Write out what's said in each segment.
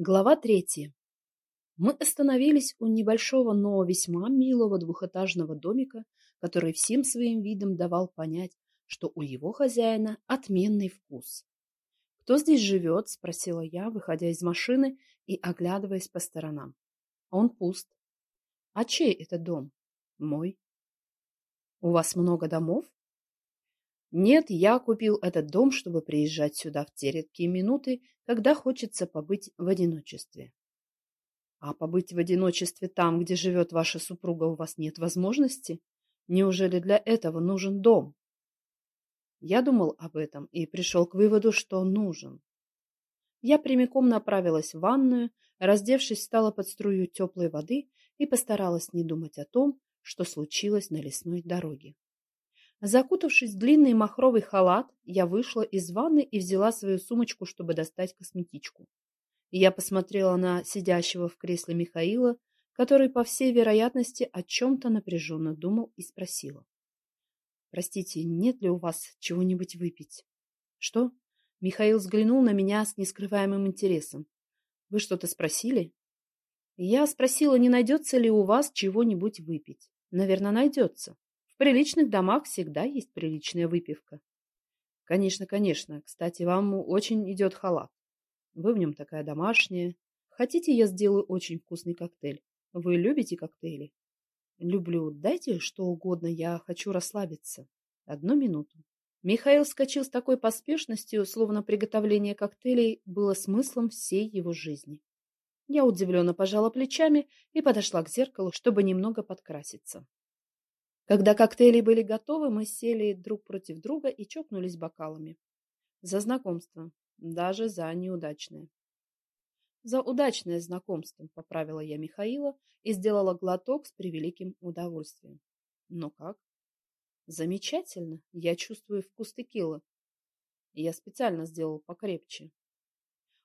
Глава третья. Мы остановились у небольшого, но весьма милого двухэтажного домика, который всем своим видом давал понять, что у его хозяина отменный вкус. «Кто здесь живет?» – спросила я, выходя из машины и оглядываясь по сторонам. «Он пуст». «А чей это дом?» «Мой». «У вас много домов?» Нет, я купил этот дом, чтобы приезжать сюда в те редкие минуты, когда хочется побыть в одиночестве. А побыть в одиночестве там, где живет ваша супруга, у вас нет возможности? Неужели для этого нужен дом? Я думал об этом и пришел к выводу, что нужен. Я прямиком направилась в ванную, раздевшись, стала под струю теплой воды и постаралась не думать о том, что случилось на лесной дороге. Закутавшись в длинный махровый халат, я вышла из ванны и взяла свою сумочку, чтобы достать косметичку. Я посмотрела на сидящего в кресле Михаила, который, по всей вероятности, о чем-то напряженно думал и спросила. «Простите, нет ли у вас чего-нибудь выпить?» «Что?» Михаил взглянул на меня с нескрываемым интересом. «Вы что-то спросили?» «Я спросила, не найдется ли у вас чего-нибудь выпить. Наверное, найдется. Приличных домах всегда есть приличная выпивка. Конечно, конечно. Кстати, вам очень идет халат. Вы в нем такая домашняя. Хотите, я сделаю очень вкусный коктейль? Вы любите коктейли? Люблю. Дайте что угодно, я хочу расслабиться. Одну минуту. Михаил вскочил с такой поспешностью, словно приготовление коктейлей было смыслом всей его жизни. Я удивленно пожала плечами и подошла к зеркалу, чтобы немного подкраситься. Когда коктейли были готовы, мы сели друг против друга и чокнулись бокалами. За знакомство, даже за неудачное. За удачное знакомство, поправила я Михаила и сделала глоток с превеликим удовольствием. Но как? Замечательно, я чувствую вкус текилы. Я специально сделал покрепче.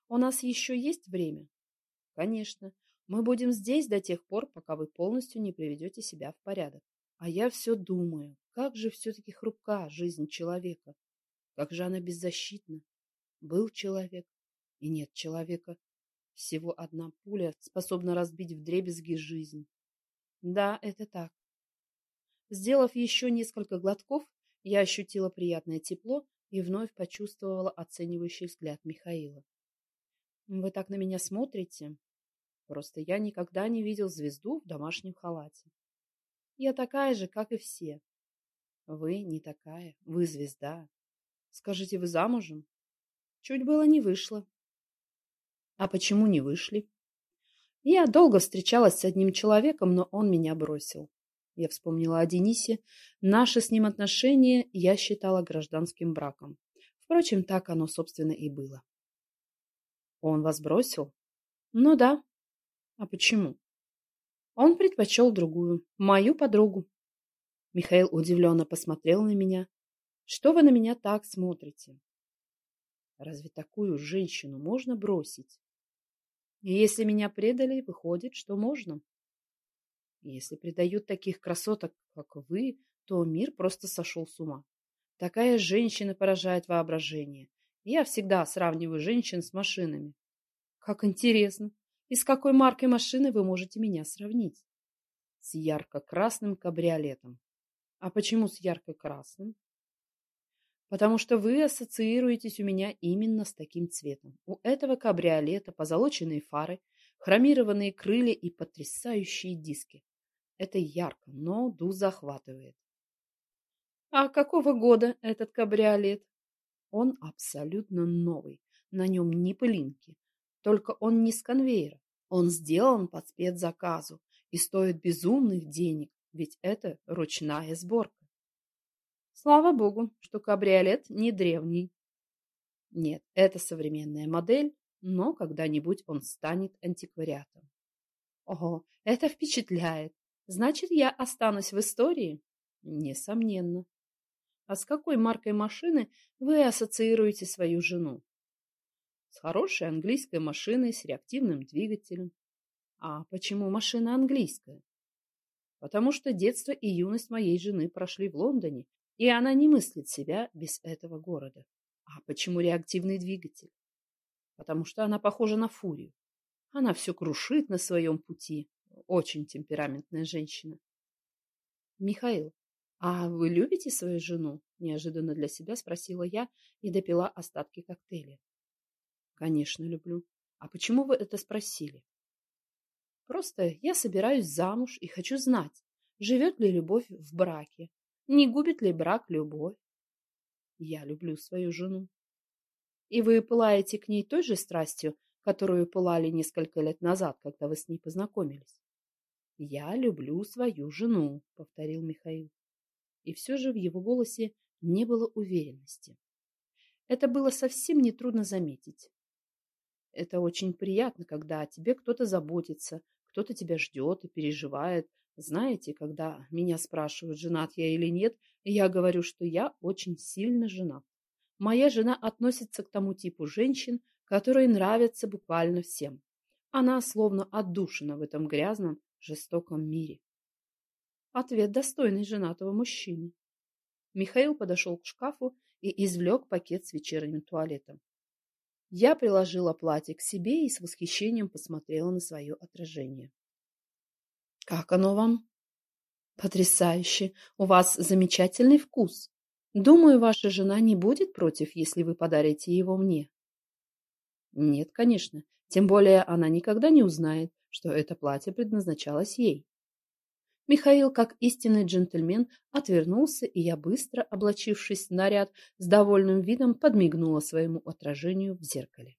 У нас еще есть время? Конечно. Мы будем здесь до тех пор, пока вы полностью не приведете себя в порядок. А я все думаю, как же все-таки хрупка жизнь человека, как же она беззащитна. Был человек и нет человека. Всего одна пуля способна разбить вдребезги жизнь. Да, это так. Сделав еще несколько глотков, я ощутила приятное тепло и вновь почувствовала оценивающий взгляд Михаила. Вы так на меня смотрите. Просто я никогда не видел звезду в домашнем халате. Я такая же, как и все. Вы не такая, вы звезда. Скажите, вы замужем? Чуть было не вышло. А почему не вышли? Я долго встречалась с одним человеком, но он меня бросил. Я вспомнила о Денисе. Наши с ним отношения я считала гражданским браком. Впрочем, так оно, собственно, и было. Он вас бросил? Ну да. А почему? Он предпочел другую, мою подругу. Михаил удивленно посмотрел на меня. Что вы на меня так смотрите? Разве такую женщину можно бросить? Если меня предали, выходит, что можно. Если предают таких красоток, как вы, то мир просто сошел с ума. Такая женщина поражает воображение. Я всегда сравниваю женщин с машинами. Как интересно. И с какой маркой машины вы можете меня сравнить? С ярко-красным кабриолетом. А почему с ярко-красным? Потому что вы ассоциируетесь у меня именно с таким цветом. У этого кабриолета позолоченные фары, хромированные крылья и потрясающие диски. Это ярко, но ду захватывает. А какого года этот кабриолет? Он абсолютно новый. На нем ни пылинки. Только он не с конвейера. Он сделан под спецзаказу и стоит безумных денег, ведь это ручная сборка. Слава богу, что кабриолет не древний. Нет, это современная модель, но когда-нибудь он станет антиквариатом. Ого, это впечатляет. Значит, я останусь в истории? Несомненно. А с какой маркой машины вы ассоциируете свою жену? С хорошей английской машиной с реактивным двигателем. А почему машина английская? Потому что детство и юность моей жены прошли в Лондоне, и она не мыслит себя без этого города. А почему реактивный двигатель? Потому что она похожа на фурию. Она все крушит на своем пути. Очень темпераментная женщина. Михаил, а вы любите свою жену? Неожиданно для себя спросила я и допила остатки коктейля. Конечно, люблю. А почему вы это спросили? Просто я собираюсь замуж и хочу знать, живет ли любовь в браке, не губит ли брак любовь. Я люблю свою жену. И вы пылаете к ней той же страстью, которую пылали несколько лет назад, когда вы с ней познакомились. «Я люблю свою жену», — повторил Михаил. И все же в его голосе не было уверенности. Это было совсем нетрудно заметить. Это очень приятно, когда о тебе кто-то заботится, кто-то тебя ждет и переживает. Знаете, когда меня спрашивают, женат я или нет, я говорю, что я очень сильно женат. Моя жена относится к тому типу женщин, которые нравятся буквально всем. Она словно отдушина в этом грязном, жестоком мире. Ответ достойный женатого мужчины. Михаил подошел к шкафу и извлек пакет с вечерним туалетом. Я приложила платье к себе и с восхищением посмотрела на свое отражение. «Как оно вам?» «Потрясающе! У вас замечательный вкус. Думаю, ваша жена не будет против, если вы подарите его мне». «Нет, конечно. Тем более она никогда не узнает, что это платье предназначалось ей. Михаил, как истинный джентльмен, отвернулся, и я, быстро облачившись в наряд, с довольным видом подмигнула своему отражению в зеркале.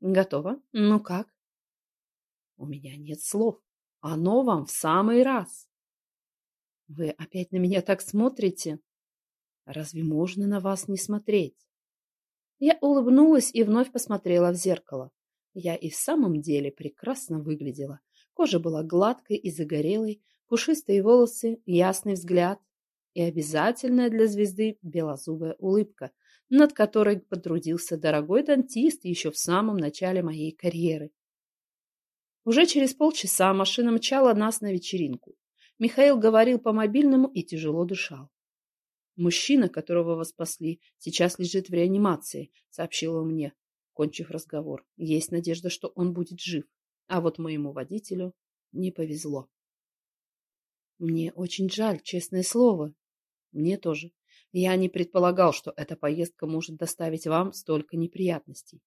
«Готово? Ну как?» «У меня нет слов. Оно вам в самый раз!» «Вы опять на меня так смотрите?» «Разве можно на вас не смотреть?» Я улыбнулась и вновь посмотрела в зеркало. Я и в самом деле прекрасно выглядела. Кожа была гладкой и загорелой, пушистые волосы, ясный взгляд и обязательная для звезды белозубая улыбка, над которой потрудился дорогой дантист еще в самом начале моей карьеры. Уже через полчаса машина мчала нас на вечеринку. Михаил говорил по мобильному и тяжело дышал. Мужчина, которого вы спасли, сейчас лежит в реанимации, сообщил он мне кончив разговор. Есть надежда, что он будет жив. А вот моему водителю не повезло. Мне очень жаль, честное слово. Мне тоже. Я не предполагал, что эта поездка может доставить вам столько неприятностей.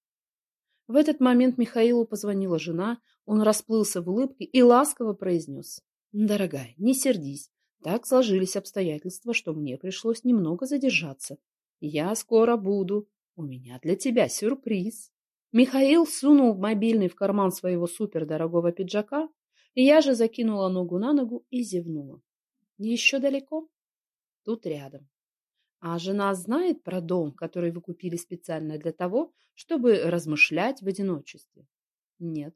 В этот момент Михаилу позвонила жена, он расплылся в улыбке и ласково произнес. «Дорогая, не сердись. Так сложились обстоятельства, что мне пришлось немного задержаться. Я скоро буду. У меня для тебя сюрприз. Михаил сунул мобильный в карман своего супердорогого пиджака, я же закинула ногу на ногу и зевнула. Еще далеко? Тут рядом. А жена знает про дом, который вы купили специально для того, чтобы размышлять в одиночестве? Нет.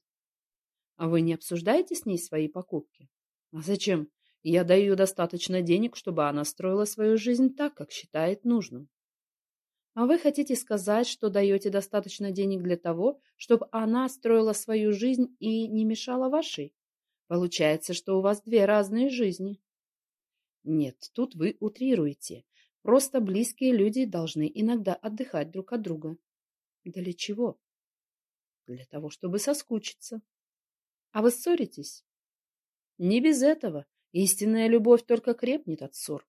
А вы не обсуждаете с ней свои покупки? А зачем? Я даю достаточно денег, чтобы она строила свою жизнь так, как считает нужным. А вы хотите сказать, что даете достаточно денег для того, чтобы она строила свою жизнь и не мешала вашей? Получается, что у вас две разные жизни. Нет, тут вы утрируете. Просто близкие люди должны иногда отдыхать друг от друга. Для чего? Для того, чтобы соскучиться. А вы ссоритесь? Не без этого. Истинная любовь только крепнет от ссор.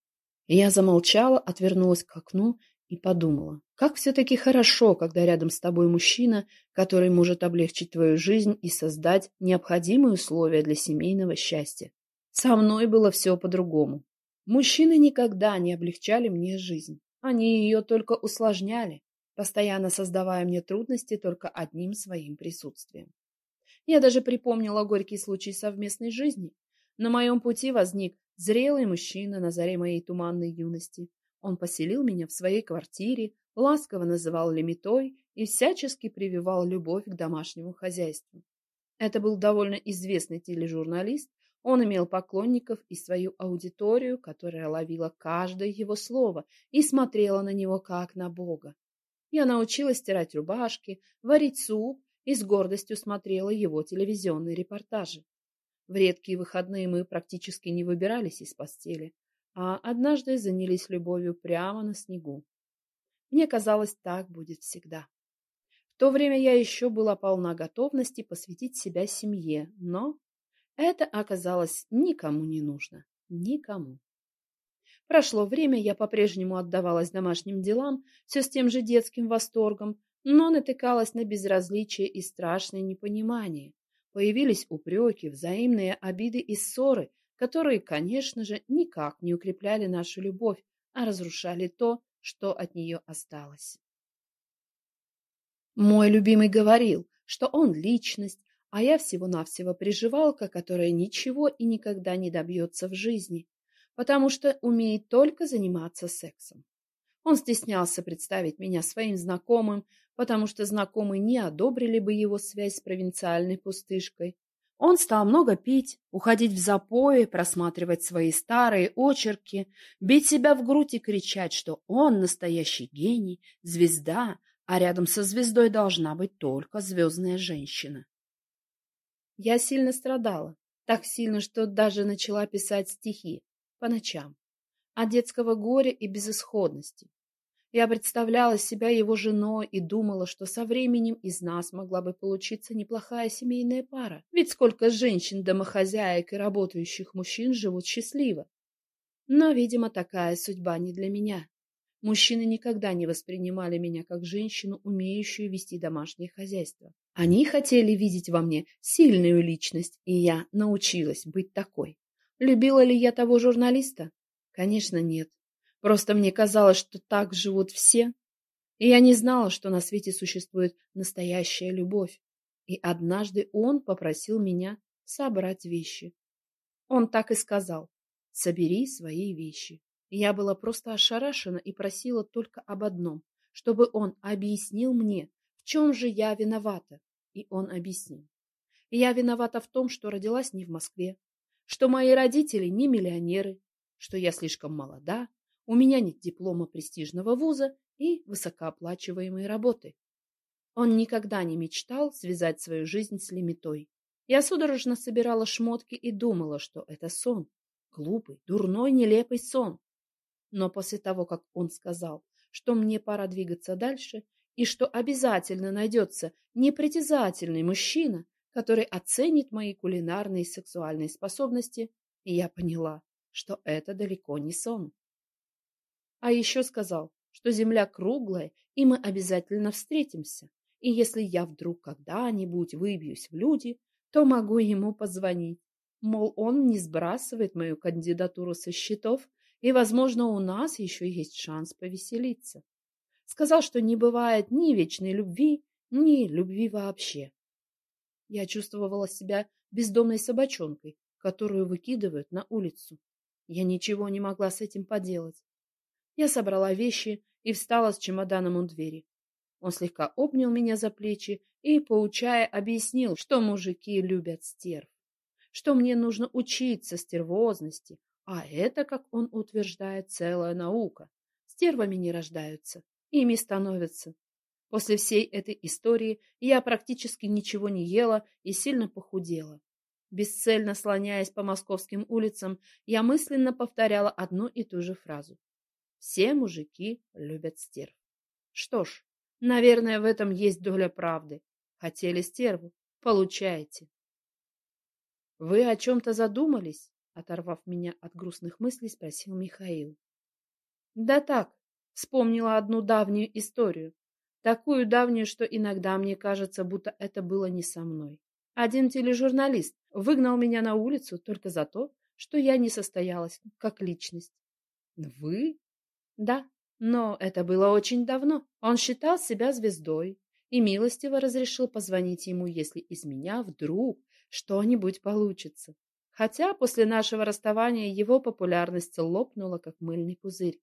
Я замолчала, отвернулась к окну и подумала, как все-таки хорошо, когда рядом с тобой мужчина, который может облегчить твою жизнь и создать необходимые условия для семейного счастья. Со мной было все по-другому. Мужчины никогда не облегчали мне жизнь. Они ее только усложняли, постоянно создавая мне трудности только одним своим присутствием. Я даже припомнила горький случай совместной жизни. На моем пути возник зрелый мужчина на заре моей туманной юности, он поселил меня в своей квартире, ласково называл лимитой и всячески прививал любовь к домашнему хозяйству. Это был довольно известный тележурналист, он имел поклонников и свою аудиторию, которая ловила каждое его слово и смотрела на него как на Бога. Я научилась стирать рубашки, варить суп и с гордостью смотрела его телевизионные репортажи. В редкие выходные мы практически не выбирались из постели, а однажды занялись любовью прямо на снегу. Мне казалось, так будет всегда. В то время я еще была полна готовности посвятить себя семье, но это оказалось никому не нужно. Никому. Прошло время, я по-прежнему отдавалась домашним делам, все с тем же детским восторгом, но натыкалась на безразличие и страшное непонимание. Появились упреки, взаимные обиды и ссоры, которые, конечно же, никак не укрепляли нашу любовь, а разрушали то, что от нее осталось. Мой любимый говорил, что он личность, а я всего-навсего приживалка, которая ничего и никогда не добьется в жизни, потому что умеет только заниматься сексом. Он стеснялся представить меня своим знакомым, потому что знакомые не одобрили бы его связь с провинциальной пустышкой. Он стал много пить, уходить в запои, просматривать свои старые очерки, бить себя в грудь и кричать, что он настоящий гений, звезда, а рядом со звездой должна быть только звездная женщина. Я сильно страдала, так сильно, что даже начала писать стихи по ночам, от детского горя и безысходности. Я представляла себя его женой и думала, что со временем из нас могла бы получиться неплохая семейная пара. Ведь сколько женщин-домохозяек и работающих мужчин живут счастливо. Но, видимо, такая судьба не для меня. Мужчины никогда не воспринимали меня как женщину, умеющую вести домашнее хозяйство. Они хотели видеть во мне сильную личность, и я научилась быть такой. Любила ли я того журналиста? Конечно, нет. Просто мне казалось, что так живут все. И я не знала, что на свете существует настоящая любовь. И однажды он попросил меня собрать вещи. Он так и сказал. Собери свои вещи. Я была просто ошарашена и просила только об одном, чтобы он объяснил мне, в чем же я виновата. И он объяснил. Я виновата в том, что родилась не в Москве, что мои родители не миллионеры, что я слишком молода, у меня нет диплома престижного вуза и высокооплачиваемой работы. Он никогда не мечтал связать свою жизнь с лимитой. Я судорожно собирала шмотки и думала, что это сон. Глупый, дурной, нелепый сон. Но после того, как он сказал, что мне пора двигаться дальше и что обязательно найдется непритязательный мужчина, который оценит мои кулинарные и сексуальные способности, я поняла, что это далеко не сон. А еще сказал, что земля круглая, и мы обязательно встретимся, и если я вдруг когда-нибудь выбьюсь в люди, то могу ему позвонить. Мол, он не сбрасывает мою кандидатуру со счетов и, возможно, у нас еще есть шанс повеселиться. Сказал, что не бывает ни вечной любви, ни любви вообще. Я чувствовала себя бездомной собачонкой, которую выкидывают на улицу. Я ничего не могла с этим поделать. Я собрала вещи и встала с чемоданом у двери. Он слегка обнял меня за плечи и, поучая, объяснил, что мужики любят стерв, что мне нужно учиться стервозности, а это, как он утверждает, целая наука. Стервами не рождаются, ими становятся. После всей этой истории я практически ничего не ела и сильно похудела. Бесцельно слоняясь по московским улицам, я мысленно повторяла одну и ту же фразу. Все мужики любят стерв. Что ж, наверное, в этом есть доля правды. Хотели стерву, получаете. Вы о чем-то задумались? Оторвав меня от грустных мыслей, спросил Михаил. Да так, вспомнила одну давнюю историю. Такую давнюю, что иногда мне кажется, будто это было не со мной. Один тележурналист выгнал меня на улицу только за то, что я не состоялась как личность. Вы? Да, но это было очень давно. Он считал себя звездой и милостиво разрешил позвонить ему, если из меня вдруг что-нибудь получится хотя после нашего расставания его популярность лопнула, как мыльный пузырь.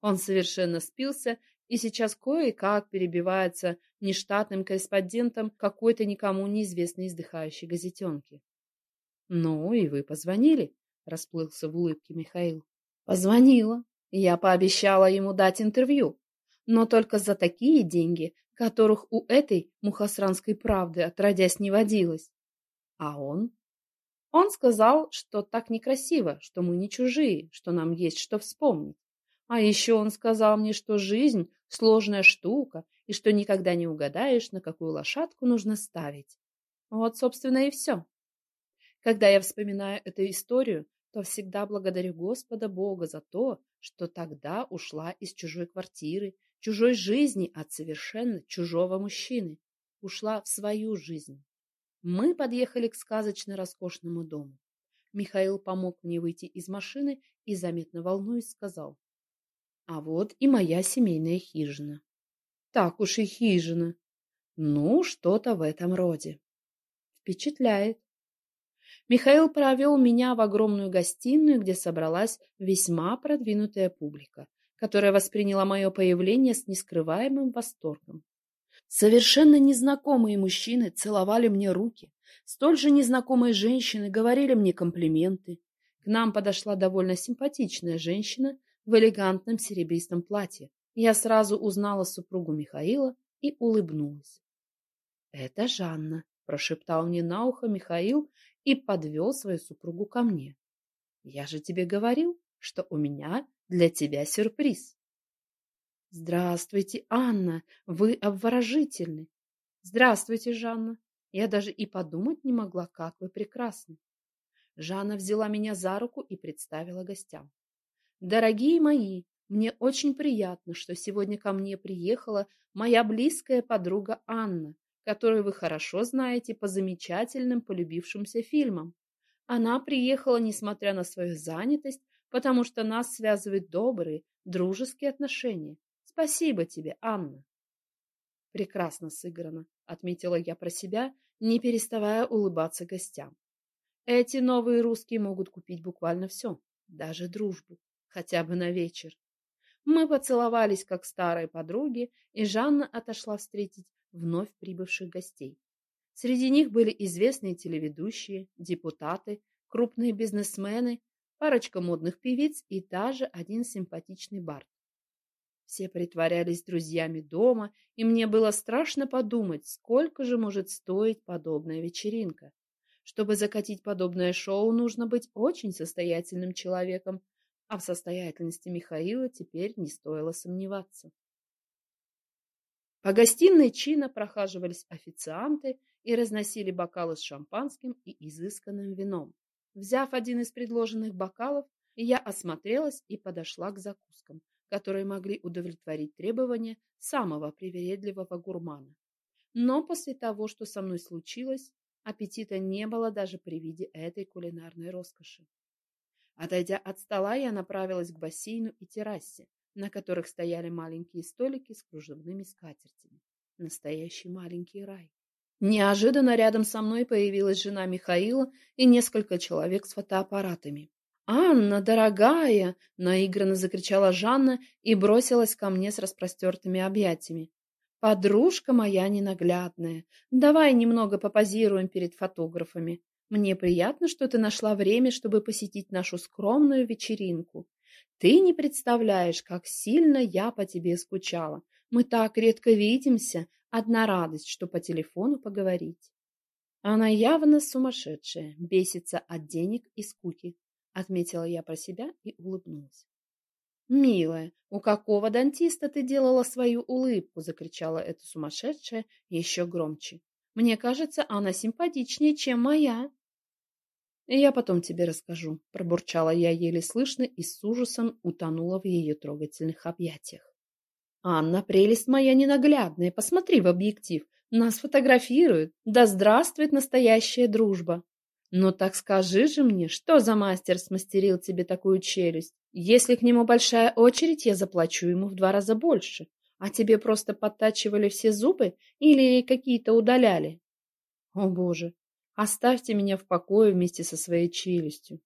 Он совершенно спился и сейчас кое-как перебивается нештатным корреспондентом какой-то никому неизвестной издыхающей газетенки. — Ну, и вы позвонили? — расплылся в улыбке Михаил. — Позвонила. Я пообещала ему дать интервью, но только за такие деньги, которых у этой мухосранской правды отродясь не водилось. А он он сказал, что так некрасиво, что мы не чужие, что нам есть что вспомнить. А еще он сказал мне, что жизнь – сложная штука, и что никогда не угадаешь, на какую лошадку нужно ставить. Вот, собственно, и все. Когда я вспоминаю эту историю, то всегда благодарю Господа Бога за то, что тогда ушла из чужой квартиры, чужой жизни от совершенно чужого мужчины, ушла в свою жизнь. Мы подъехали к сказочно роскошному дому. Михаил помог мне выйти из машины и, заметно волнуясь, сказал, «А вот и моя семейная хижина». «Так уж и хижина. Ну, что-то в этом роде». «Впечатляет. Михаил провел меня в огромную гостиную, где собралась весьма продвинутая публика, которая восприняла мое появление с нескрываемым восторгом. Совершенно незнакомые мужчины целовали мне руки, столь же незнакомые женщины говорили мне комплименты. К нам подошла довольно симпатичная женщина в элегантном серебристом платье. Я сразу узнала супругу Михаила и улыбнулась. — Это Жанна, — прошептал мне на ухо Михаил и подвел свою супругу ко мне. Я же тебе говорил, что у меня для тебя сюрприз. Здравствуйте, Анна, вы обворожительны. Здравствуйте, Жанна. Я даже и подумать не могла, как вы прекрасны. Жанна взяла меня за руку и представила гостям. Дорогие мои, мне очень приятно, что сегодня ко мне приехала моя близкая подруга Анна, которую вы хорошо знаете по замечательным полюбившимся фильмам. Она приехала, несмотря на свою занятость, потому что нас связывают добрые, дружеские отношения. Спасибо тебе, Анна. Прекрасно сыграно, отметила я про себя, не переставая улыбаться гостям. Эти новые русские могут купить буквально все, даже дружбу, хотя бы на вечер. Мы поцеловались, как старые подруги, и Жанна отошла встретить вновь прибывших гостей. Среди них были известные телеведущие, депутаты, крупные бизнесмены, парочка модных певиц и даже один симпатичный бард. Все притворялись друзьями дома, и мне было страшно подумать, сколько же может стоить подобная вечеринка. Чтобы закатить подобное шоу, нужно быть очень состоятельным человеком, а в состоятельности Михаила теперь не стоило сомневаться. По гостиной чина прохаживались официанты и разносили бокалы с шампанским и изысканным вином. Взяв один из предложенных бокалов, я осмотрелась и подошла к закускам, которые могли удовлетворить требования самого привередливого гурмана. Но после того, что со мной случилось, аппетита не было даже при виде этой кулинарной роскоши. Отойдя от стола, я направилась к бассейну и террасе, на которых стояли маленькие столики с кружевными скатертями. Настоящий маленький рай. Неожиданно рядом со мной появилась жена Михаила и несколько человек с фотоаппаратами. «Анна, дорогая!» — наигранно закричала Жанна и бросилась ко мне с распростертыми объятиями. «Подружка моя ненаглядная, давай немного попозируем перед фотографами. Мне приятно, что ты нашла время, чтобы посетить нашу скромную вечеринку. Ты не представляешь, как сильно я по тебе скучала. Мы так редко видимся. Одна радость, что по телефону поговорить. Она явно сумасшедшая, бесится от денег и скуки, отметила я про себя и улыбнулась. «Милая, у какого дантиста ты делала свою улыбку?» — закричала эта сумасшедшая еще громче. «Мне кажется, она симпатичнее, чем моя». «Я потом тебе расскажу», — пробурчала я еле слышно и с ужасом утонула в ее трогательных объятиях. «Анна, прелесть моя ненаглядная, посмотри в объектив. Нас фотографируют. Да здравствует настоящая дружба!» «Ну так скажи же мне, что за мастер смастерил тебе такую челюсть? Если к нему большая очередь, я заплачу ему в два раза больше. А тебе просто подтачивали все зубы или какие-то удаляли?» «О, Боже, Оставьте меня в покое вместе со своей челюстью.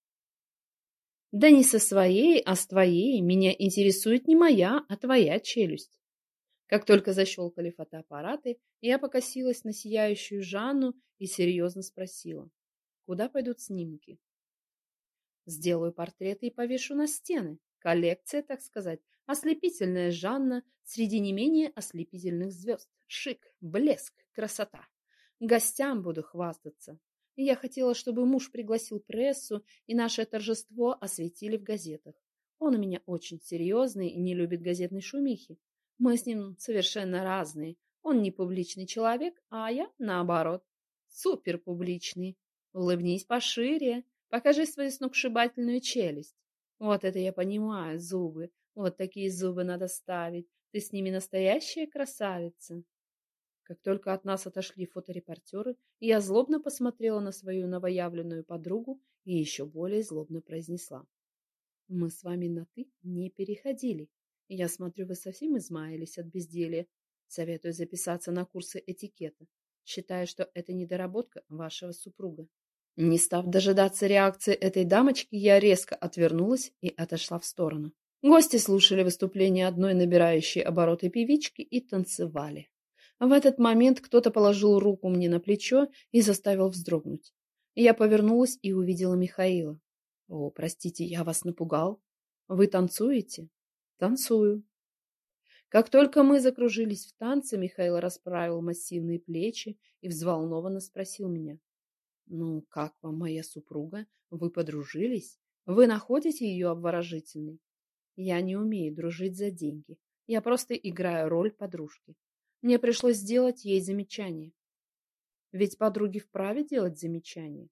Да не со своей, а с твоей. Меня интересует не моя, а твоя челюсть. Как только защелкали фотоаппараты, я покосилась на сияющую Жанну и серьезно спросила, куда пойдут снимки. Сделаю портреты и повешу на стены. Коллекция, так сказать, ослепительная Жанна среди не менее ослепительных звезд. Шик, блеск, красота. Гостям буду хвастаться. Я хотела, чтобы муж пригласил прессу, и наше торжество осветили в газетах. Он у меня очень серьезный и не любит газетной шумихи. Мы с ним совершенно разные. Он не публичный человек, а я, наоборот, супер публичный. Улыбнись пошире, покажи свою сногсшибательную челюсть. Вот это я понимаю, зубы. Вот такие зубы надо ставить. Ты с ними настоящая красавица. Как только от нас отошли фоторепортеры, я злобно посмотрела на свою новоявленную подругу и еще более злобно произнесла. Мы с вами на «ты» не переходили. Я смотрю, вы совсем измаялись от безделья. Советую записаться на курсы этикета. Считаю, что это недоработка вашего супруга. Не став дожидаться реакции этой дамочки, я резко отвернулась и отошла в сторону. Гости слушали выступление одной набирающей обороты певички и танцевали. В этот момент кто-то положил руку мне на плечо и заставил вздрогнуть. Я повернулась и увидела Михаила. О, простите, я вас напугал. Вы танцуете? Танцую. Как только мы закружились в танце, Михаил расправил массивные плечи и взволнованно спросил меня. Ну, как вам моя супруга? Вы подружились? Вы находите ее обворожительной? Я не умею дружить за деньги. Я просто играю роль подружки. Мне пришлось сделать ей замечание. Ведь подруги вправе делать замечания.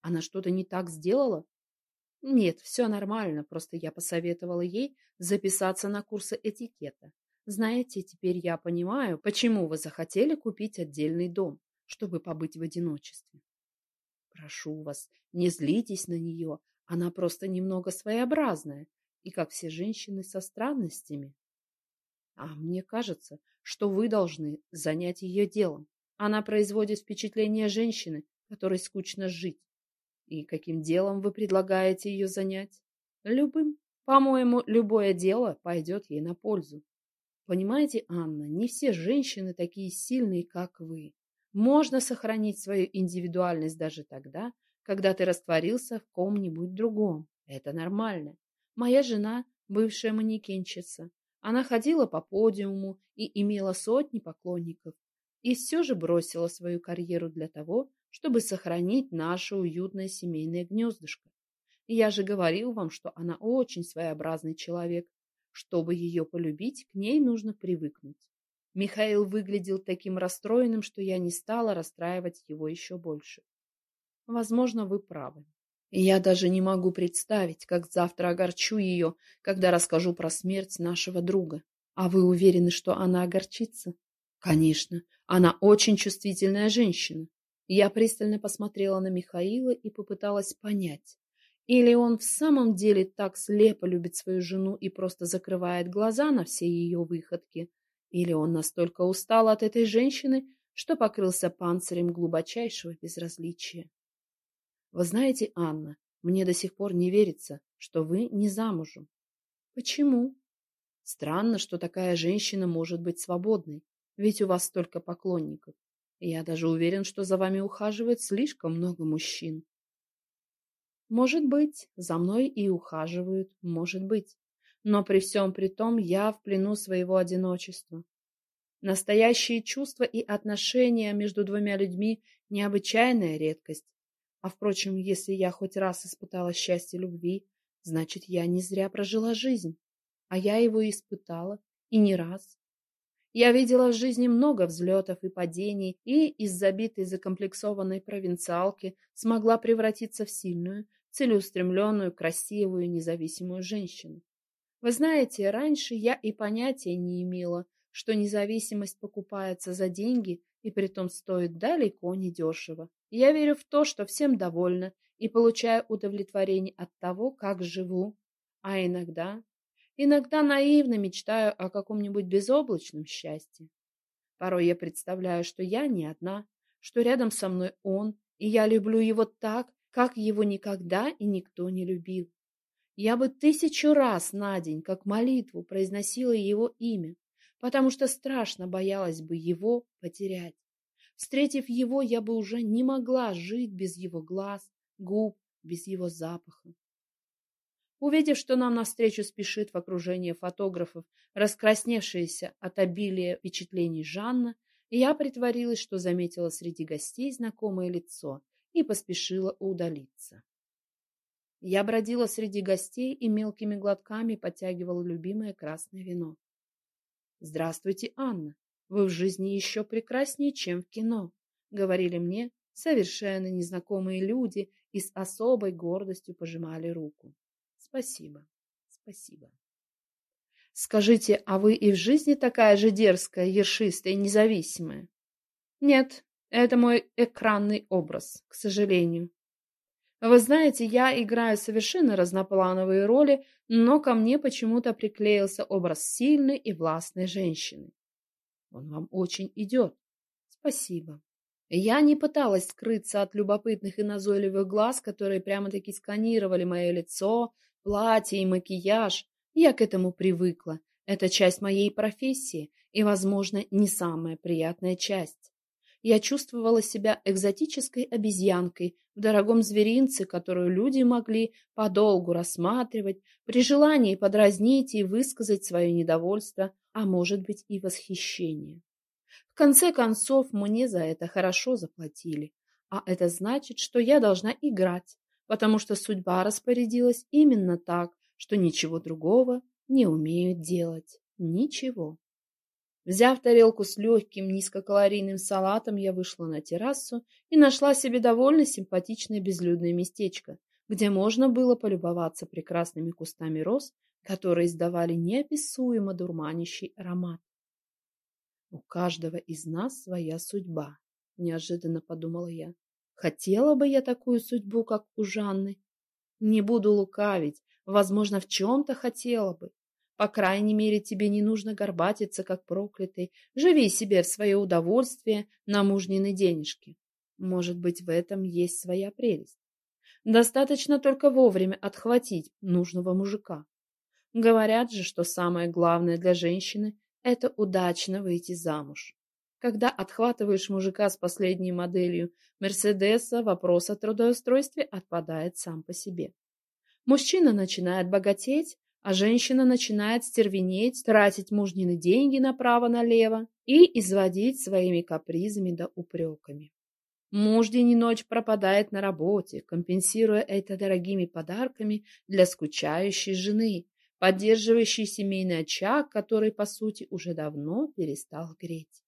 Она что-то не так сделала? Нет, все нормально, просто я посоветовала ей записаться на курсы этикета. Знаете, теперь я понимаю, почему вы захотели купить отдельный дом, чтобы побыть в одиночестве. Прошу вас, не злитесь на нее, она просто немного своеобразная, и как все женщины со странностями. А мне кажется, что вы должны занять ее делом. Она производит впечатление женщины, которой скучно жить. И каким делом вы предлагаете ее занять? Любым. По-моему, любое дело пойдет ей на пользу. Понимаете, Анна, не все женщины такие сильные, как вы. Можно сохранить свою индивидуальность даже тогда, когда ты растворился в ком-нибудь другом. Это нормально. Моя жена – бывшая манекенщица. Она ходила по подиуму и имела сотни поклонников. И все же бросила свою карьеру для того, чтобы сохранить наше уютное семейное гнездышко. Я же говорил вам, что она очень своеобразный человек. Чтобы ее полюбить, к ней нужно привыкнуть. Михаил выглядел таким расстроенным, что я не стала расстраивать его еще больше. Возможно, вы правы. Я даже не могу представить, как завтра огорчу ее, когда расскажу про смерть нашего друга. А вы уверены, что она огорчится? Конечно, она очень чувствительная женщина. Я пристально посмотрела на Михаила и попыталась понять, или он в самом деле так слепо любит свою жену и просто закрывает глаза на все ее выходки, или он настолько устал от этой женщины, что покрылся панцирем глубочайшего безразличия. Вы знаете, Анна, мне до сих пор не верится, что вы не замужем. Почему? Странно, что такая женщина может быть свободной, ведь у вас столько поклонников. Я даже уверен, что за вами ухаживает слишком много мужчин. Может быть, за мной и ухаживают, может быть. Но при всем при том я в плену своего одиночества. Настоящие чувства и отношения между двумя людьми – необычайная редкость. А впрочем, если я хоть раз испытала счастье любви, значит, я не зря прожила жизнь. А я его испытала, и не раз. Я видела в жизни много взлетов и падений, и из забитой закомплексованной провинциалки смогла превратиться в сильную, целеустремленную, красивую, независимую женщину. Вы знаете, раньше я и понятия не имела, что независимость покупается за деньги и притом стоит далеко не дешево. Я верю в то, что всем довольна и получаю удовлетворение от того, как живу. А иногда Иногда наивно мечтаю о каком-нибудь безоблачном счастье. Порой я представляю, что я не одна, что рядом со мной он, и я люблю его так, как его никогда и никто не любил. Я бы тысячу раз на день, как молитву, произносила его имя, потому что страшно боялась бы его потерять. Встретив его, я бы уже не могла жить без его глаз, губ, без его запаха. Увидев, что нам навстречу спешит в окружении фотографов раскрасневшаяся от обилия впечатлений Жанна, я притворилась, что заметила среди гостей знакомое лицо и поспешила удалиться. Я бродила среди гостей и мелкими глотками подтягивала любимое красное вино. «Здравствуйте, Анна. Вы в жизни еще прекраснее, чем в кино», — говорили мне совершенно незнакомые люди и с особой гордостью пожимали руку. «Спасибо, спасибо». «Скажите, а вы и в жизни такая же дерзкая, ершистая независимая?» «Нет, это мой экранный образ, к сожалению. Вы знаете, я играю совершенно разноплановые роли, но ко мне почему-то приклеился образ сильной и властной женщины. Он вам очень идет. Спасибо. Я не пыталась скрыться от любопытных и назойливых глаз, которые прямо-таки сканировали мое лицо, платье и макияж. Я к этому привыкла. Это часть моей профессии и, возможно, не самая приятная часть я чувствовала себя экзотической обезьянкой в дорогом зверинце, которую люди могли подолгу рассматривать, при желании подразнить и высказать свое недовольство, а может быть и восхищение. В конце концов, мне за это хорошо заплатили, а это значит, что я должна играть, потому что судьба распорядилась именно так, что ничего другого не умеют делать. Ничего. Взяв тарелку с легким низкокалорийным салатом, я вышла на террасу и нашла себе довольно симпатичное безлюдное местечко, где можно было полюбоваться прекрасными кустами роз, которые издавали неописуемо дурманящий аромат. «У каждого из нас своя судьба», — неожиданно подумала я. «Хотела бы я такую судьбу, как у Жанны. Не буду лукавить, возможно, в чем-то хотела бы, по крайней мере, тебе не нужно горбатиться, как проклятый. Живи себе в свое удовольствие на мужнины денежки. Может быть, в этом есть своя прелесть. Достаточно только вовремя отхватить нужного мужика. Говорят же, что самое главное для женщины – это удачно выйти замуж. Когда отхватываешь мужика с последней моделью Мерседеса, вопрос о трудоустройстве отпадает сам по себе. Мужчина начинает богатеть, а женщина начинает стервенеть, тратить мужнины деньги направо-налево и изводить своими капризами да упреками. Муж день и ночь пропадает на работе, компенсируя это дорогими подарками для скучающей жены, поддерживающей семейный очаг, который, по сути, уже давно перестал греть.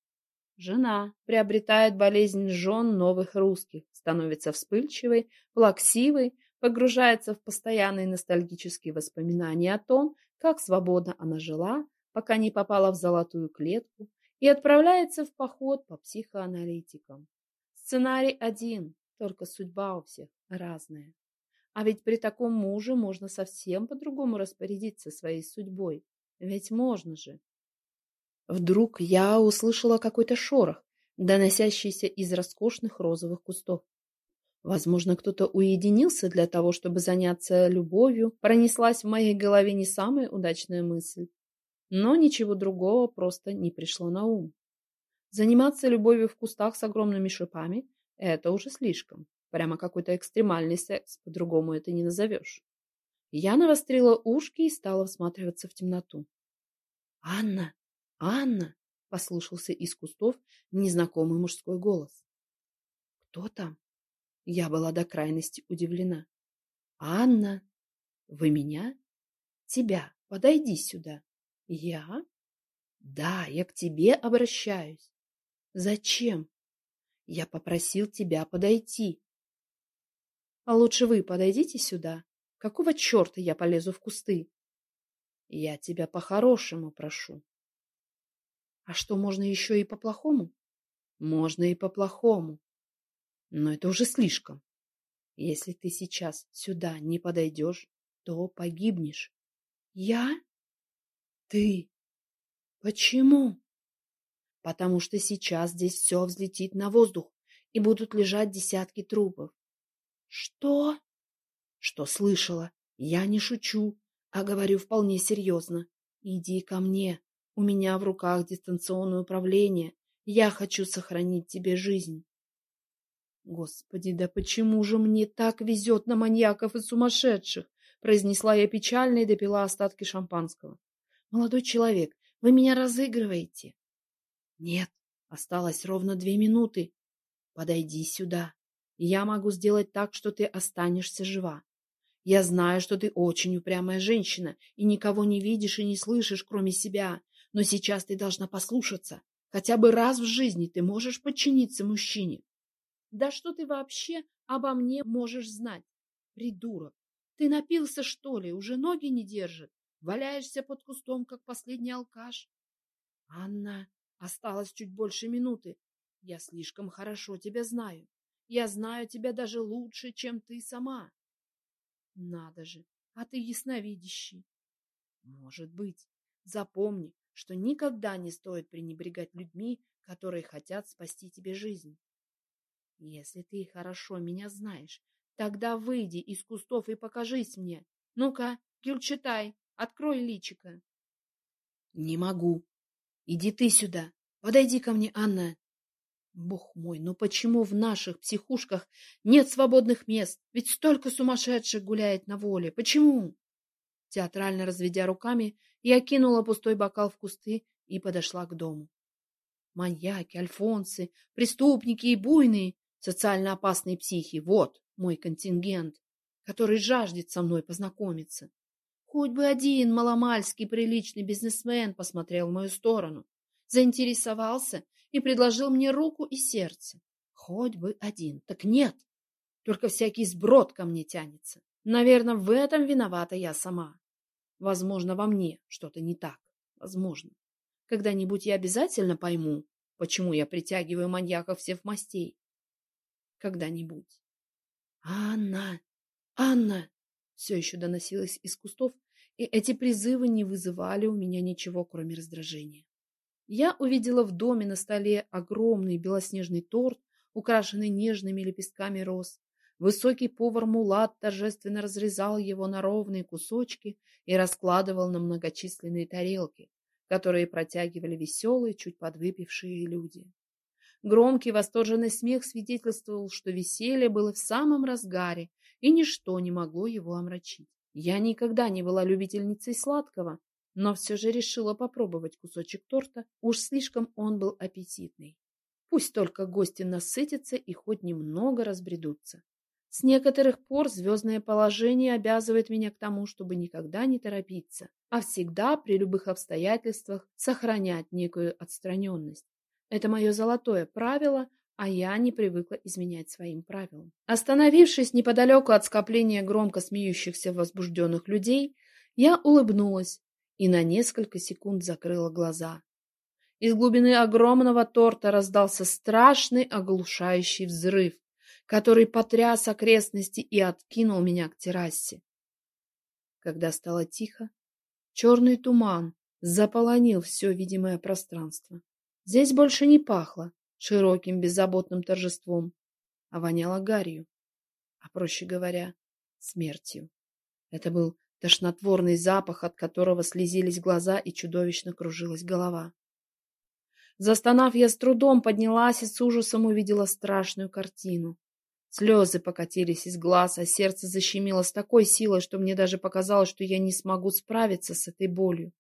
Жена приобретает болезнь жен новых русских, становится вспыльчивой, плаксивой, погружается в постоянные ностальгические воспоминания о том, как свободно она жила, пока не попала в золотую клетку, и отправляется в поход по психоаналитикам. Сценарий один, только судьба у всех разная. А ведь при таком муже можно совсем по-другому распорядиться своей судьбой. Ведь можно же. Вдруг я услышала какой-то шорох, доносящийся из роскошных розовых кустов. Возможно, кто-то уединился для того, чтобы заняться любовью, пронеслась в моей голове не самая удачная мысль. Но ничего другого просто не пришло на ум. Заниматься любовью в кустах с огромными шипами – это уже слишком. Прямо какой-то экстремальный секс, по-другому это не назовешь. Я навострила ушки и стала всматриваться в темноту. «Анна! Анна!» – послышался из кустов незнакомый мужской голос. «Кто там?» Я была до крайности удивлена. «Анна, вы меня? Тебя, подойди сюда». «Я?» «Да, я к тебе обращаюсь». «Зачем?» «Я попросил тебя подойти». «А лучше вы подойдите сюда. Какого черта я полезу в кусты?» «Я тебя по-хорошему прошу». «А что, можно еще и по-плохому?» «Можно и по-плохому. Но это уже слишком. Если ты сейчас сюда не подойдешь, то погибнешь. Я? Ты? Почему? Потому что сейчас здесь все взлетит на воздух, и будут лежать десятки трупов. Что? Что слышала? Я не шучу, а говорю вполне серьезно. Иди ко мне. У меня в руках дистанционное управление. Я хочу сохранить тебе жизнь. Господи, да почему же мне так везет на маньяков и сумасшедших? произнесла я печально и допила остатки шампанского. Молодой человек, вы меня разыгрываете? Нет, осталось ровно две минуты. Подойди сюда. Я могу сделать так, что ты останешься жива. Я знаю, что ты очень упрямая женщина и никого не видишь и не слышишь, кроме себя. Но сейчас ты должна послушаться. Хотя бы раз в жизни ты можешь подчиниться мужчине. Да что ты вообще обо мне можешь знать? Придурок! Ты напился, что ли? Уже ноги не держит? Валяешься под кустом, как последний алкаш? Анна, осталось чуть больше минуты. Я слишком хорошо тебя знаю. Я знаю тебя даже лучше, чем ты сама. Надо же, а ты ясновидящий. Может быть. Запомни, что никогда не стоит пренебрегать людьми, которые хотят спасти тебе жизнь. Если ты хорошо меня знаешь, тогда выйди из кустов и покажись мне. Ну-ка, Гюльчатай, открой личико. Не могу. Иди ты сюда. Подойди ко мне, Анна. Бог мой, ну почему в наших психушках нет свободных мест? Ведь столько сумасшедших гуляет на воле. Почему? Театрально разведя руками, я кинула пустой бокал в кусты и подошла к дому. Маньяки, альфонсы, преступники и буйные, социально опасные психи — вот мой контингент, который жаждет со мной познакомиться. Хоть бы один маломальский приличный бизнесмен посмотрел в мою сторону, заинтересовался и предложил мне руку и сердце. Хоть бы один. Так нет. Только всякий сброд ко мне тянется. Наверное, в этом виновата я сама. Возможно, во мне что-то не так. Возможно. Когда-нибудь я обязательно пойму, почему я притягиваю маньяков всех мастей. Когда-нибудь. Анна! Анна! Все еще доносилось из кустов, и эти призывы не вызывали у меня ничего, кроме раздражения. Я увидела в доме на столе огромный белоснежный торт, украшенный нежными лепестками роз. Высокий повар Мулат торжественно разрезал его на ровные кусочки и раскладывал на многочисленные тарелки, которые протягивали веселые, чуть подвыпившие люди. Громкий восторженный смех свидетельствовал, что веселье было в самом разгаре, и ничто не могло его омрачить. Я никогда не была любительницей сладкого, но все же решила попробовать кусочек торта, уж слишком он был аппетитный. Пусть только гости насытятся и хоть немного разбредутся. С некоторых пор звездное положение обязывает меня к тому, чтобы никогда не торопиться, а всегда при любых обстоятельствах сохранять некую отстраненность. Это мое золотое правило, а я не привыкла изменять своим правилам. Остановившись неподалеку от скопления громко смеющихся возбужденных людей, я улыбнулась и на несколько секунд закрыла глаза. Из глубины огромного торта раздался страшный оглушающий взрыв, который потряс окрестности и откинул меня к террасе. Когда стало тихо, черный туман заполонил все видимое пространство. Здесь больше не пахло широким беззаботным торжеством, а воняло гарью, а, проще говоря, смертью. Это был тошнотворный запах, от которого слезились глаза и чудовищно кружилась голова. Застонав, я с трудом поднялась и с ужасом увидела страшную картину. Слезы покатились из глаз, а сердце защемило с такой силой, что мне даже показалось, что я не смогу справиться с этой болью.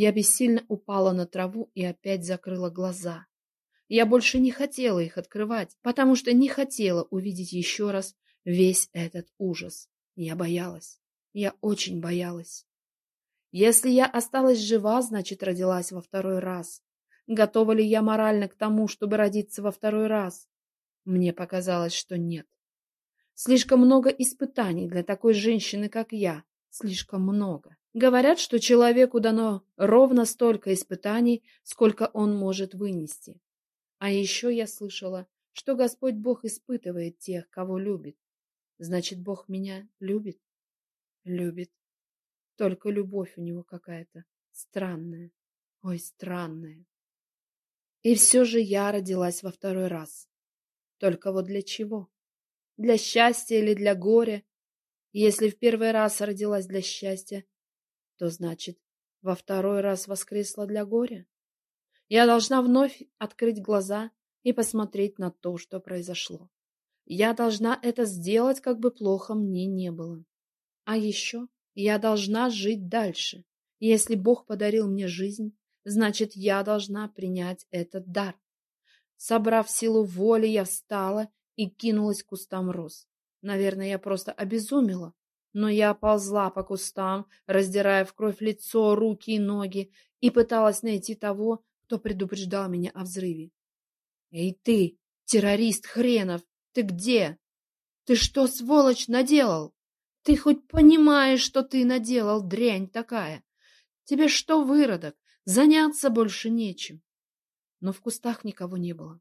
Я бессильно упала на траву и опять закрыла глаза. Я больше не хотела их открывать, потому что не хотела увидеть еще раз весь этот ужас. Я боялась. Я очень боялась. Если я осталась жива, значит, родилась во второй раз. Готова ли я морально к тому, чтобы родиться во второй раз? Мне показалось, что нет. Слишком много испытаний для такой женщины, как я. Слишком много. Говорят, что человеку дано ровно столько испытаний, сколько он может вынести. А еще я слышала, что Господь Бог испытывает тех, кого любит. Значит, Бог меня любит? Любит. Только любовь у него какая-то странная. Ой, странная. И все же я родилась во второй раз. Только вот для чего? Для счастья или для горя? Если в первый раз родилась для счастья, то значит, во второй раз воскресла для горя? Я должна вновь открыть глаза и посмотреть на то, что произошло. Я должна это сделать, как бы плохо мне не было. А еще я должна жить дальше. Если Бог подарил мне жизнь, значит, я должна принять этот дар. Собрав силу воли, я встала и кинулась к кустам роз. Наверное, я просто обезумела. Но я ползла по кустам, раздирая в кровь лицо, руки и ноги, и пыталась найти того, кто предупреждал меня о взрыве. Эй ты, террорист хренов, ты где? Ты что, сволочь, наделал? Ты хоть понимаешь, что ты наделал, дрянь такая? Тебе что, выродок, заняться больше нечем? Но в кустах никого не было.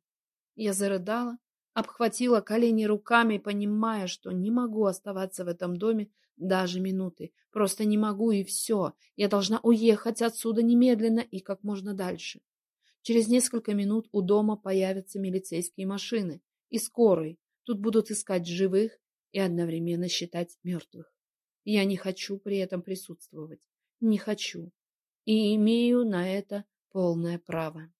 Я зарыдала, обхватила колени руками, понимая, что не могу оставаться в этом доме даже минуты. Просто не могу, и все. Я должна уехать отсюда немедленно и как можно дальше. Через несколько минут у дома появятся милицейские машины и скорые. Тут будут искать живых и одновременно считать мертвых. Я не хочу при этом присутствовать. Не хочу. И имею на это полное право.